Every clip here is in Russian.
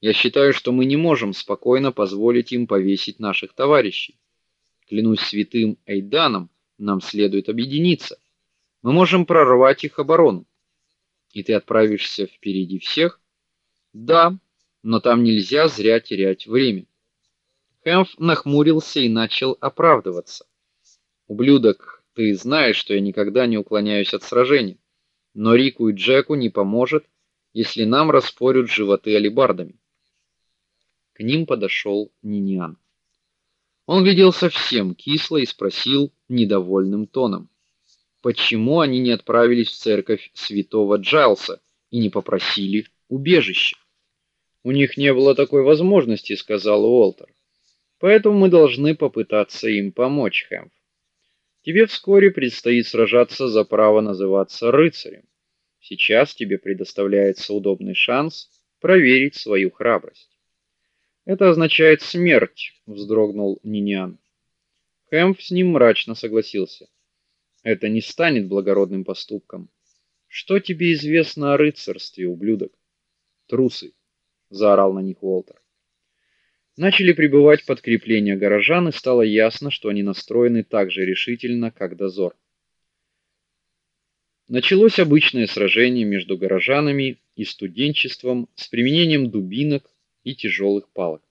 Я считаю, что мы не можем спокойно позволить им повесить наших товарищей. Клянусь святым Эйданом, нам следует объединиться. Мы можем прорвать их оборону. И ты отправишься впереди всех? Да, но там нельзя зря терять время. Хэмф нахмурился и начал оправдываться. Ублюдок, ты знаешь, что я никогда не уклоняюсь от сражений, но Рику и Джеку не поможет, если нам распорют животы алебардами. К ним подошел Ниниан. Он глядел совсем кисло и спросил недовольным тоном: "Почему они не отправились в церковь Святого Джайлса и не попросили убежища?" "У них не было такой возможности", сказал Уолтер. "Поэтому мы должны попытаться им помочь, Хэмф. Тебе вскоре предстоит сражаться за право называться рыцарем. Сейчас тебе предоставляется удобный шанс проверить свою храбрость. Это означает смерть, вздрогнул Ниниан. Хэмф с ним мрачно согласился. Это не станет благородным поступком. Что тебе известно о рыцарстве, ублюдок? Трусы, заорал на них Уолтер. Начали прибывать подкрепления горожан, и стало ясно, что они настроены так же решительно, как дозор. Началось обычное сражение между горожанами и студенчеством с применением дубинок, и тяжелых палок.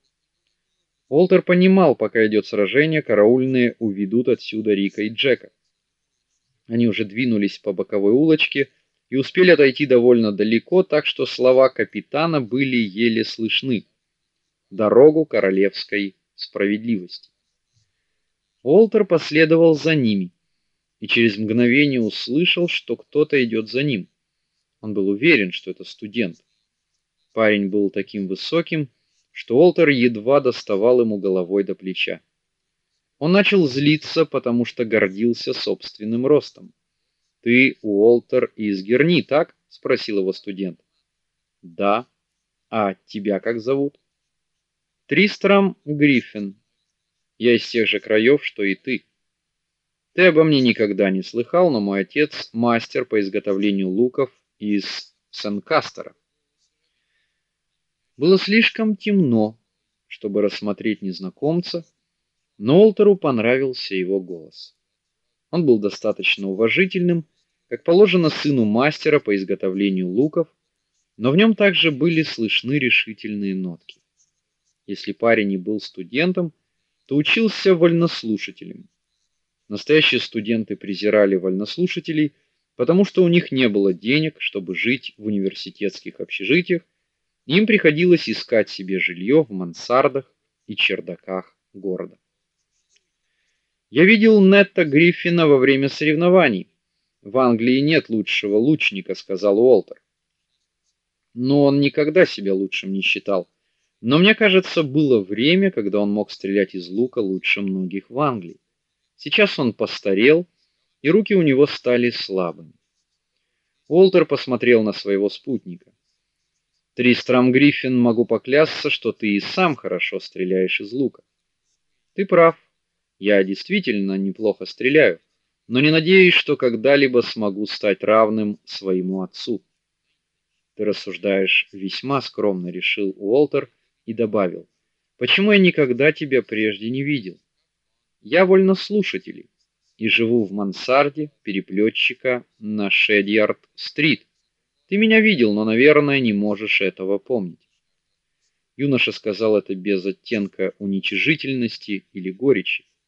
Уолтер понимал, пока идет сражение, караульные уведут отсюда Рика и Джека. Они уже двинулись по боковой улочке и успели отойти довольно далеко, так что слова капитана были еле слышны. Дорогу королевской справедливости. Уолтер последовал за ними и через мгновение услышал, что кто-то идет за ним. Он был уверен, что это студент. Парень был таким высоким, что Олтер едва доставал ему головой до плеча. Он начал злиться, потому что гордился собственным ростом. Ты Уолтер из Герни, так? спросил его студент. Да. А тебя как зовут? Тристром Гриффин. Я из тех же краев, что и ты. Ты обо мне никогда не слыхал, но мой отец мастер по изготовлению луков из Сенкастера. Было слишком темно, чтобы рассмотреть незнакомца, но Олтеру понравился его голос. Он был достаточно уважительным, как положено сыну мастера по изготовлению луков, но в нем также были слышны решительные нотки. Если парень и был студентом, то учился вольнослушателем. Настоящие студенты презирали вольнослушателей, потому что у них не было денег, чтобы жить в университетских общежитиях им приходилось искать себе жилье в мансардах и чердаках города. Я видел Нетта Гриффина во время соревнований. В Англии нет лучшего лучника, сказал Уолтер. Но он никогда себя лучшим не считал. Но мне кажется, было время, когда он мог стрелять из лука лучше многих в Англии. Сейчас он постарел, и руки у него стали слабыми. Уолтер посмотрел на своего спутника. Тристрам Гриффин, могу поклясться, что ты и сам хорошо стреляешь из лука. Ты прав. Я действительно неплохо стреляю, но не надеюсь, что когда-либо смогу стать равным своему отцу. Ты рассуждаешь весьма скромно, решил Уолтер и добавил: "Почему я никогда тебя прежде не видел? Я вольнослушатель и живу в мансарде переплетчика на Шедьярд-стрит. Ты меня видел, но, наверное, не можешь этого помнить. Юноша сказал это без оттенка уничижительности или горечи.